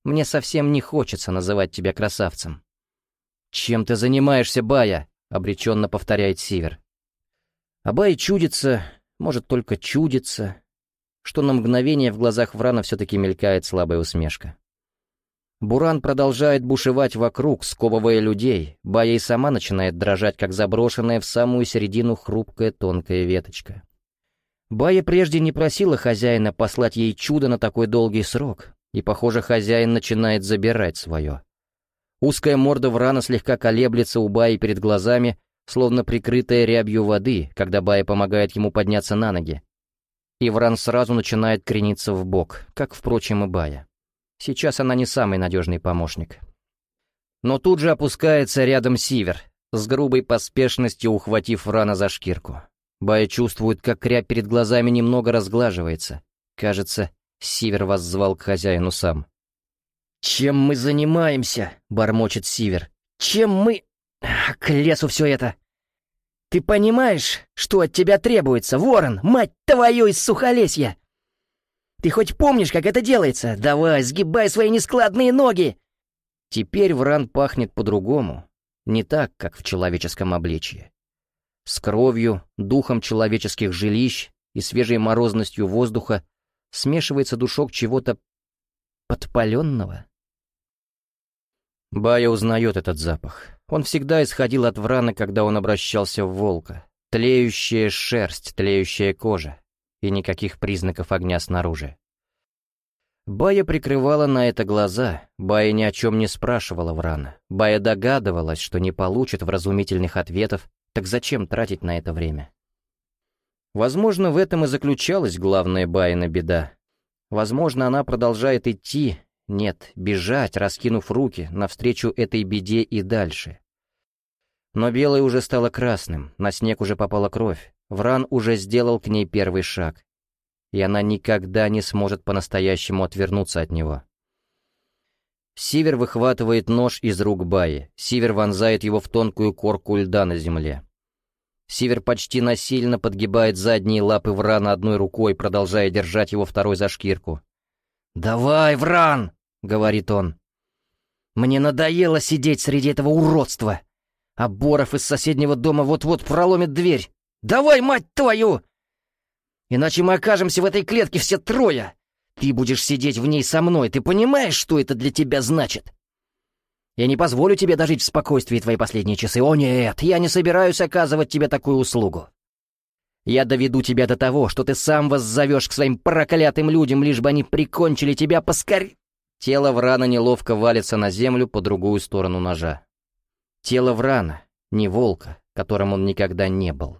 мне совсем не хочется называть тебя красавцем». «Чем ты занимаешься, Бая?» — обреченно повторяет Сивер. А Бая чудится, может, только чудится, что на мгновение в глазах Врана все-таки мелькает слабая усмешка. Буран продолжает бушевать вокруг, сковывая людей. Бая и сама начинает дрожать, как заброшенная в самую середину хрупкая тонкая веточка. Бая прежде не просила хозяина послать ей чудо на такой долгий срок, и, похоже, хозяин начинает забирать свое. Узкая морда Врана слегка колеблется у Баи перед глазами, словно прикрытая рябью воды, когда Бая помогает ему подняться на ноги. И Вран сразу начинает крениться в бок, как, впрочем, и Бая. Сейчас она не самый надежный помощник. Но тут же опускается рядом Сивер, с грубой поспешностью ухватив Врана за шкирку. Бая чувствует, как рябь перед глазами немного разглаживается. Кажется, Сивер вас звал к хозяину сам. «Чем мы занимаемся?» — бормочет Сивер. «Чем мы...» «К лесу все это!» «Ты понимаешь, что от тебя требуется, ворон, мать твою из сухолесья?» «Ты хоть помнишь, как это делается? Давай, сгибай свои нескладные ноги!» Теперь Вран пахнет по-другому, не так, как в человеческом обличье. С кровью, духом человеческих жилищ и свежей морозностью воздуха смешивается душок чего-то подпаленного. Бая узнает этот запах. Он всегда исходил от Врана, когда он обращался в волка. Тлеющая шерсть, тлеющая кожа. И никаких признаков огня снаружи. Бая прикрывала на это глаза, Бая ни о чем не спрашивала Врана. Бая догадывалась, что не получит вразумительных ответов, так зачем тратить на это время? Возможно, в этом и заключалась главная Байна беда. Возможно, она продолжает идти, нет, бежать, раскинув руки, навстречу этой беде и дальше. Но белое уже стало красным, на снег уже попала кровь, Вран уже сделал к ней первый шаг, и она никогда не сможет по-настоящему отвернуться от него. Сивер выхватывает нож из рук Баи, Сивер вонзает его в тонкую корку льда на земле. Сивер почти насильно подгибает задние лапы Врана одной рукой, продолжая держать его второй за шкирку. «Давай, Вран!» — говорит он. «Мне надоело сидеть среди этого уродства. А Боров из соседнего дома вот-вот проломит дверь. Давай, мать твою! Иначе мы окажемся в этой клетке все трое. Ты будешь сидеть в ней со мной. Ты понимаешь, что это для тебя значит?» Я не позволю тебе дожить в спокойствии твои последние часы. О нет, я не собираюсь оказывать тебе такую услугу. Я доведу тебя до того, что ты сам воззовешь к своим проклятым людям, лишь бы они прикончили тебя поскорее. Тело Врана неловко валится на землю по другую сторону ножа. Тело Врана, не волка, которым он никогда не был.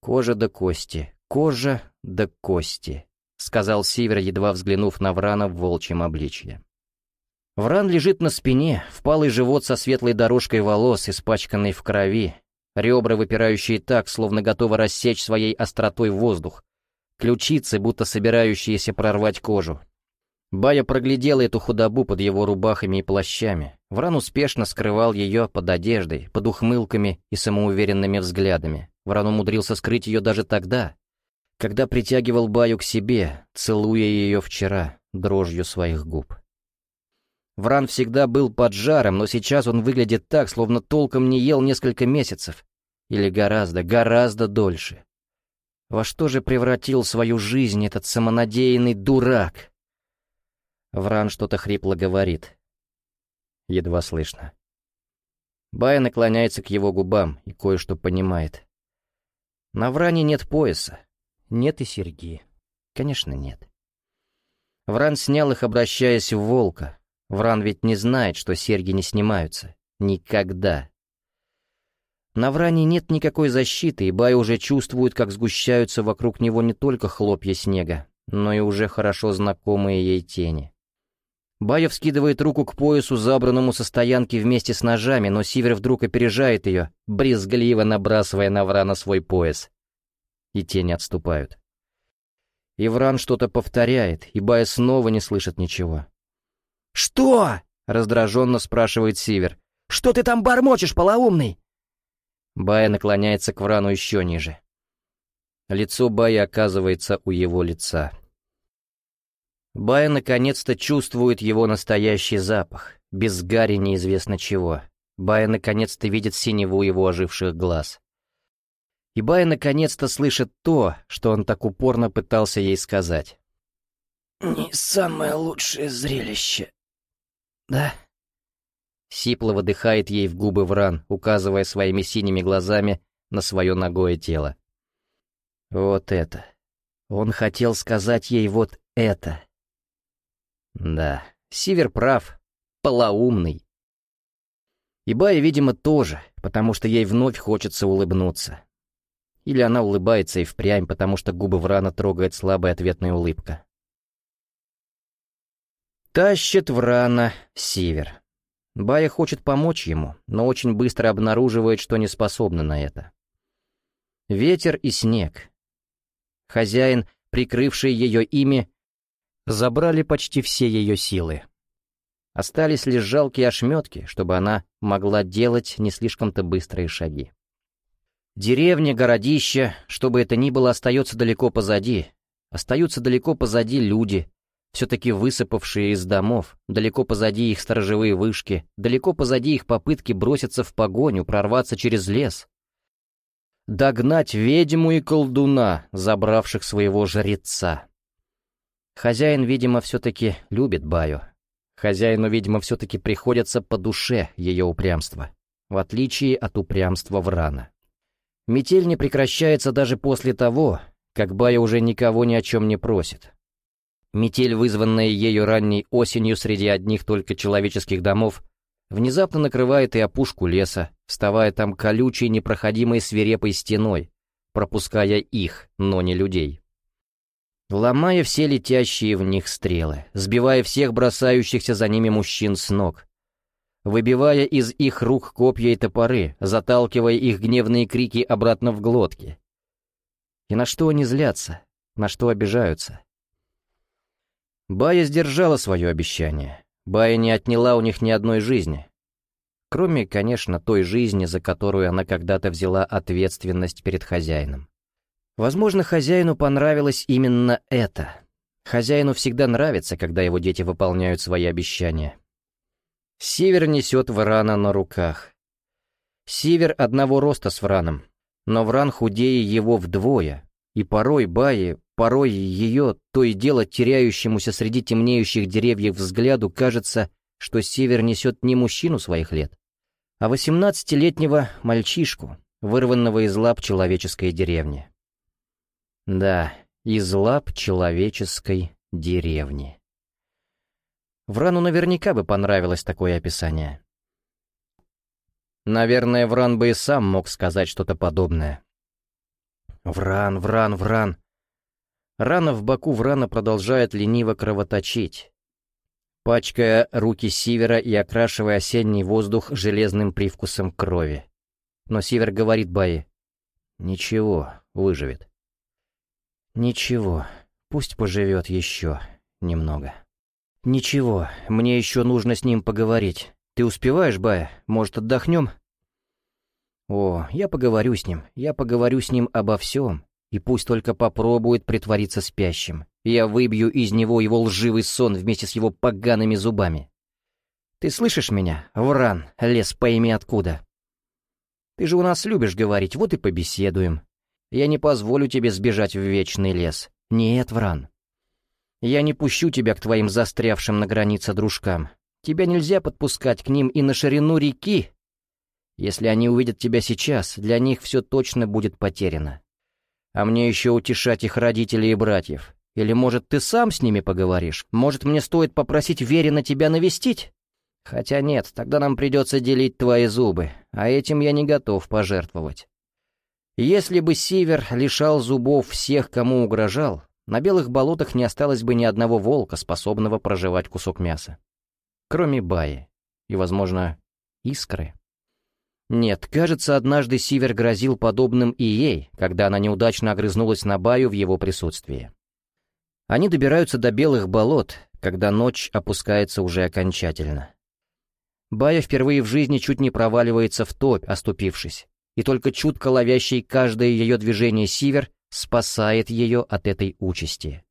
«Кожа до кости, кожа до кости», — сказал Сивер, едва взглянув на Врана в волчьем обличье. Вран лежит на спине, впалый живот со светлой дорожкой волос, испачканный в крови, ребра, выпирающие так, словно готовы рассечь своей остротой воздух, ключицы, будто собирающиеся прорвать кожу. Бая проглядела эту худобу под его рубахами и плащами. Вран успешно скрывал ее под одеждой, под ухмылками и самоуверенными взглядами. Вран умудрился скрыть ее даже тогда, когда притягивал Баю к себе, целуя ее вчера дрожью своих губ. Вран всегда был под жаром, но сейчас он выглядит так, словно толком не ел несколько месяцев. Или гораздо, гораздо дольше. Во что же превратил свою жизнь этот самонадеянный дурак? Вран что-то хрипло говорит. Едва слышно. Бая наклоняется к его губам и кое-что понимает. На Вране нет пояса. Нет и серьги. Конечно, нет. Вран снял их, обращаясь в волка, Вран ведь не знает, что серьги не снимаются. Никогда. На Вране нет никакой защиты, и Бай уже чувствует, как сгущаются вокруг него не только хлопья снега, но и уже хорошо знакомые ей тени. Бая вскидывает руку к поясу, забранному со стоянки вместе с ножами, но Сивер вдруг опережает ее, брезгливо набрасывая на Врана свой пояс. И тени отступают. И Вран что-то повторяет, и Бая снова не слышит ничего. «Что?» — раздраженно спрашивает Сивер. «Что ты там бормочешь, полоумный?» Бая наклоняется к Врану еще ниже. Лицо Бая оказывается у его лица. Бая наконец-то чувствует его настоящий запах, без гари неизвестно чего. Бая наконец-то видит синеву его оживших глаз. И Бая наконец-то слышит то, что он так упорно пытался ей сказать. «Не самое лучшее зрелище», «Да». Сипло выдыхает ей в губы Вран, указывая своими синими глазами на свое ногое тело. Вот это. Он хотел сказать ей вот это. Да, Сивер прав, полоумный. И Бая, видимо, тоже, потому что ей вновь хочется улыбнуться. Или она улыбается и впрямь, потому что губы Врана трогает слабая ответная улыбка. Тащит Врана Сивер. Бая хочет помочь ему, но очень быстро обнаруживает, что не способна на это. Ветер и снег. Хозяин, прикрывший ее ими, забрали почти все ее силы. Остались лишь жалкие ошметки, чтобы она могла делать не слишком-то быстрые шаги. Деревня, городище, что бы это ни было, остается далеко позади. Остаются далеко позади люди, все-таки высыпавшие из домов, далеко позади их сторожевые вышки, далеко позади их попытки броситься в погоню, прорваться через лес. Догнать ведьму и колдуна, забравших своего жреца. Хозяин, видимо, все-таки любит Баю. Хозяину, видимо, все-таки приходится по душе ее упрямство, в отличие от упрямства Врана. Метель не прекращается даже после того, как Бая уже никого ни о чем не просит. Метель, вызванная ею ранней осенью среди одних только человеческих домов, внезапно накрывает и опушку леса, вставая там колючей непроходимой свирепой стеной, пропуская их, но не людей. Ломая все летящие в них стрелы, сбивая всех бросающихся за ними мужчин с ног, выбивая из их рук копья и топоры, заталкивая их гневные крики обратно в глотки. И на что они злятся, на что обижаются? Бая сдержала свое обещание. Бая не отняла у них ни одной жизни. Кроме, конечно, той жизни, за которую она когда-то взяла ответственность перед хозяином. Возможно, хозяину понравилось именно это. Хозяину всегда нравится, когда его дети выполняют свои обещания. Север несет Врана на руках. Север одного роста с Враном, но Вран худее его вдвое, и порой Баи Порой ее, то и дело теряющемуся среди темнеющих деревьев взгляду, кажется, что Север несет не мужчину своих лет, а восемнадцатилетнего мальчишку, вырванного из лап человеческой деревни. Да, из лап человеческой деревни. Врану наверняка бы понравилось такое описание. Наверное, Вран бы и сам мог сказать что-то подобное. Вран, Вран, Вран. Рана в боку Врана продолжает лениво кровоточить. пачкая руки Сивера и окрашивая осенний воздух железным привкусом крови. Но Сивер говорит Баи, «Ничего, выживет». «Ничего, пусть поживет еще немного». «Ничего, мне еще нужно с ним поговорить. Ты успеваешь, Бая? Может, отдохнем?» «О, я поговорю с ним, я поговорю с ним обо всем, и пусть только попробует притвориться спящим. Я выбью из него его лживый сон вместе с его погаными зубами. Ты слышишь меня, Вран, лес пойми откуда? Ты же у нас любишь говорить, вот и побеседуем. Я не позволю тебе сбежать в вечный лес. Нет, Вран. Я не пущу тебя к твоим застрявшим на границе дружкам. Тебя нельзя подпускать к ним и на ширину реки. Если они увидят тебя сейчас, для них все точно будет потеряно. А мне еще утешать их родителей и братьев. Или, может, ты сам с ними поговоришь? Может, мне стоит попросить Верина тебя навестить? Хотя нет, тогда нам придется делить твои зубы, а этим я не готов пожертвовать. Если бы Сивер лишал зубов всех, кому угрожал, на белых болотах не осталось бы ни одного волка, способного проживать кусок мяса. Кроме Баи и, возможно, Искры. Нет, кажется, однажды Сивер грозил подобным и ей, когда она неудачно огрызнулась на Баю в его присутствии. Они добираются до белых болот, когда ночь опускается уже окончательно. Бая впервые в жизни чуть не проваливается в топь, оступившись, и только чутко ловящий каждое ее движение Сивер спасает ее от этой участи.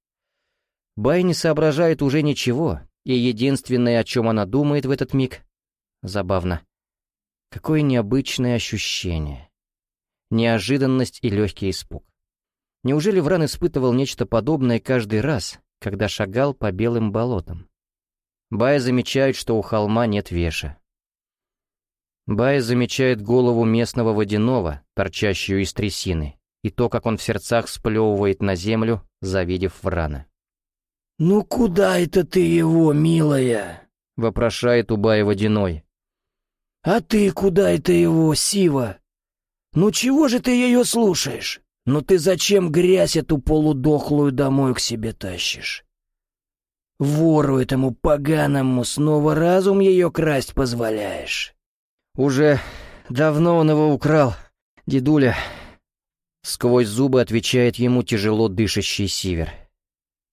Бая не соображает уже ничего, и единственное, о чем она думает в этот миг — забавно. Какое необычное ощущение. Неожиданность и легкий испуг. Неужели Вран испытывал нечто подобное каждый раз, когда шагал по белым болотам? Бая замечает, что у холма нет веша. Бая замечает голову местного водяного, торчащую из трясины, и то, как он в сердцах сплевывает на землю, завидев Врана. «Ну куда это ты его, милая?» — вопрошает у Бая водяной. «А ты куда это его, Сива? Ну чего же ты ее слушаешь?» «Ну ты зачем грязь эту полудохлую домой к себе тащишь? Вору этому поганому снова разум ее красть позволяешь?» «Уже давно он его украл, дедуля», — сквозь зубы отвечает ему тяжело дышащий Сивер.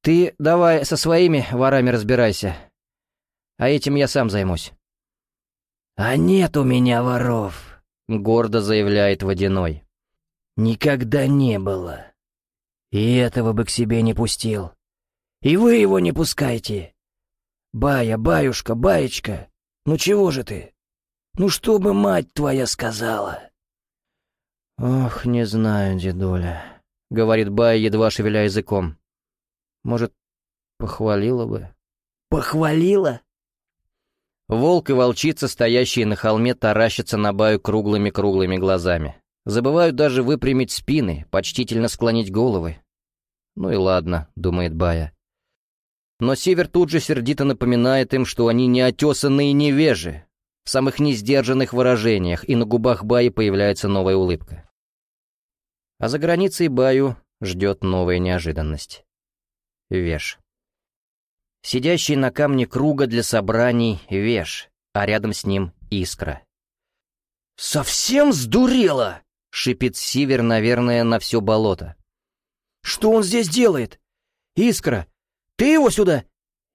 «Ты давай со своими ворами разбирайся, а этим я сам займусь». «А нет у меня воров», — гордо заявляет Водяной. Никогда не было. И этого бы к себе не пустил. И вы его не пускайте. Бая, баюшка, баечка, ну чего же ты? Ну что бы мать твоя сказала? Ох, не знаю, дедуля, — говорит Бая, едва шевеля языком. Может, похвалила бы? Похвалила? Волк и волчица, стоящие на холме, таращатся на Баю круглыми-круглыми глазами. Забывают даже выпрямить спины, почтительно склонить головы. Ну и ладно, думает Бая. Но Север тут же сердито напоминает им, что они неотесанные невежи, самых несдержанных выражениях, и на губах Баи появляется новая улыбка. А за границей Баю ждет новая неожиданность. Веш. Сидящий на камне круга для собраний Веш, а рядом с ним Искра. «Совсем сдурела!» — шипит Сивер, наверное, на все болото. «Что он здесь делает? Искра, ты его сюда?»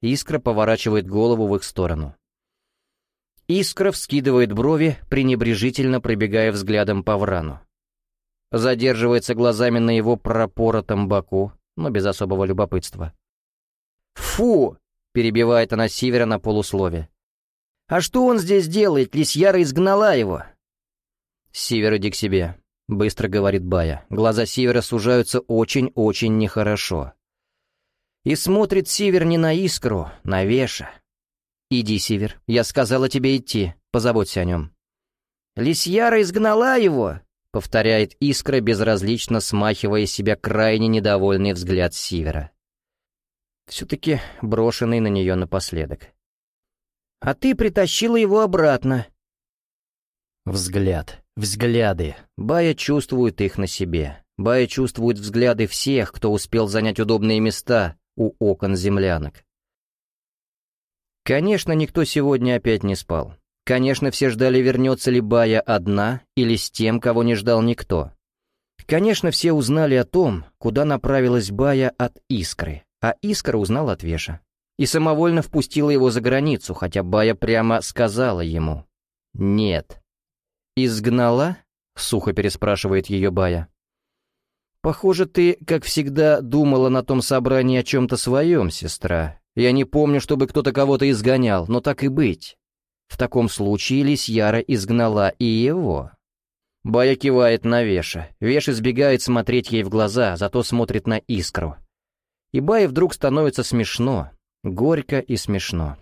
Искра поворачивает голову в их сторону. Искра вскидывает брови, пренебрежительно пробегая взглядом по врану. Задерживается глазами на его пропоротом боку, но без особого любопытства. «Фу!» — перебивает она Сивера на полуслове. «А что он здесь делает? Лисьяра изгнала его!» «Сивер, иди к себе. — быстро говорит Бая. Глаза Сивера сужаются очень-очень нехорошо. И смотрит Сивер не на искру, на Веша. «Иди, Сивер, я сказала тебе идти, позаботься о нем». «Лисьяра изгнала его», — повторяет искра, безразлично смахивая себя крайне недовольный взгляд Сивера. Все-таки брошенный на нее напоследок. «А ты притащила его обратно». Взгляд. Взгляды. Бая чувствует их на себе. Бая чувствует взгляды всех, кто успел занять удобные места у окон землянок. Конечно, никто сегодня опять не спал. Конечно, все ждали, вернется ли Бая одна или с тем, кого не ждал никто. Конечно, все узнали о том, куда направилась Бая от Искры, а Искра узнал от Веша. И самовольно впустила его за границу, хотя Бая прямо сказала ему «нет». «Изгнала?» — сухо переспрашивает ее Бая. «Похоже, ты, как всегда, думала на том собрании о чем-то своем, сестра. Я не помню, чтобы кто-то кого-то изгонял, но так и быть. В таком случае Лисьяра изгнала и его». Бая кивает на Веша. Веш избегает смотреть ей в глаза, зато смотрит на Искру. И Бае вдруг становится смешно, горько и смешно.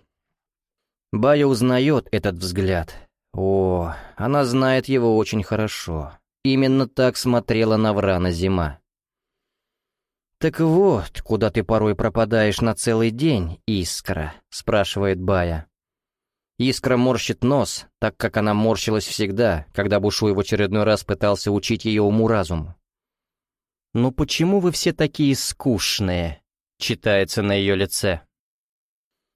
Бая узнает этот взгляд. О, она знает его очень хорошо. Именно так смотрела на Врана зима. «Так вот, куда ты порой пропадаешь на целый день, Искра?» — спрашивает Бая. Искра морщит нос, так как она морщилась всегда, когда Бушуй в очередной раз пытался учить ее уму-разуму. «Ну почему вы все такие скучные?» — читается на ее лице.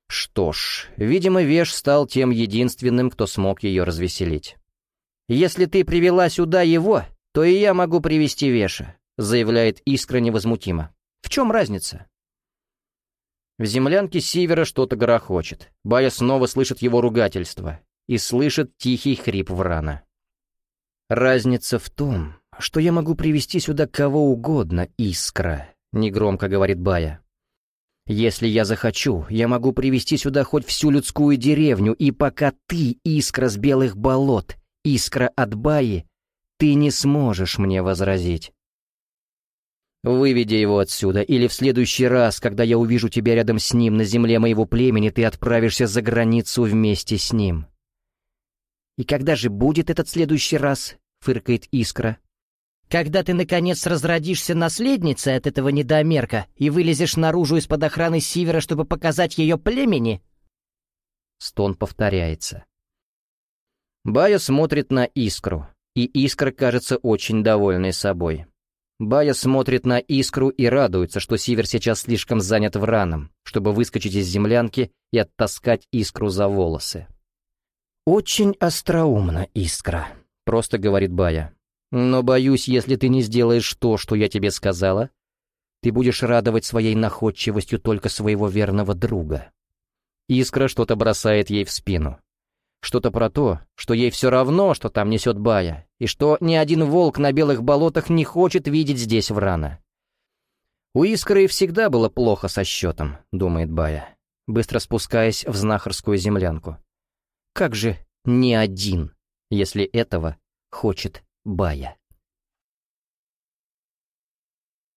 Что ж, видимо, Веш стал тем единственным, кто смог ее развеселить. «Если ты привела сюда его, то и я могу привести Веша», — заявляет Искра невозмутимо. «В чем разница?» В землянке Сивера что-то грохочет. Бая снова слышит его ругательство и слышит тихий хрип Врана. «Разница в том, что я могу привести сюда кого угодно, Искра», — негромко говорит Бая. «Если я захочу, я могу привести сюда хоть всю людскую деревню, и пока ты, Искра с белых болот, искра от Баи, ты не сможешь мне возразить. Выведи его отсюда, или в следующий раз, когда я увижу тебя рядом с ним на земле моего племени, ты отправишься за границу вместе с ним. «И когда же будет этот следующий раз?» — фыркает Искра. «Когда ты, наконец, разродишься наследницей от этого недомерка и вылезешь наружу из-под охраны Сивера, чтобы показать ее племени?» Стон повторяется. Бая смотрит на Искру, и Искра кажется очень довольной собой. Бая смотрит на Искру и радуется, что Сивер сейчас слишком занят враном, чтобы выскочить из землянки и оттаскать Искру за волосы. «Очень остроумно, Искра», — просто говорит Бая. «Но боюсь, если ты не сделаешь то, что я тебе сказала, ты будешь радовать своей находчивостью только своего верного друга». Искра что-то бросает ей в спину. Что-то про то, что ей все равно, что там несет Бая, и что ни один волк на белых болотах не хочет видеть здесь Врана. У Искры всегда было плохо со счетом, думает Бая, быстро спускаясь в знахарскую землянку. Как же ни один, если этого хочет Бая?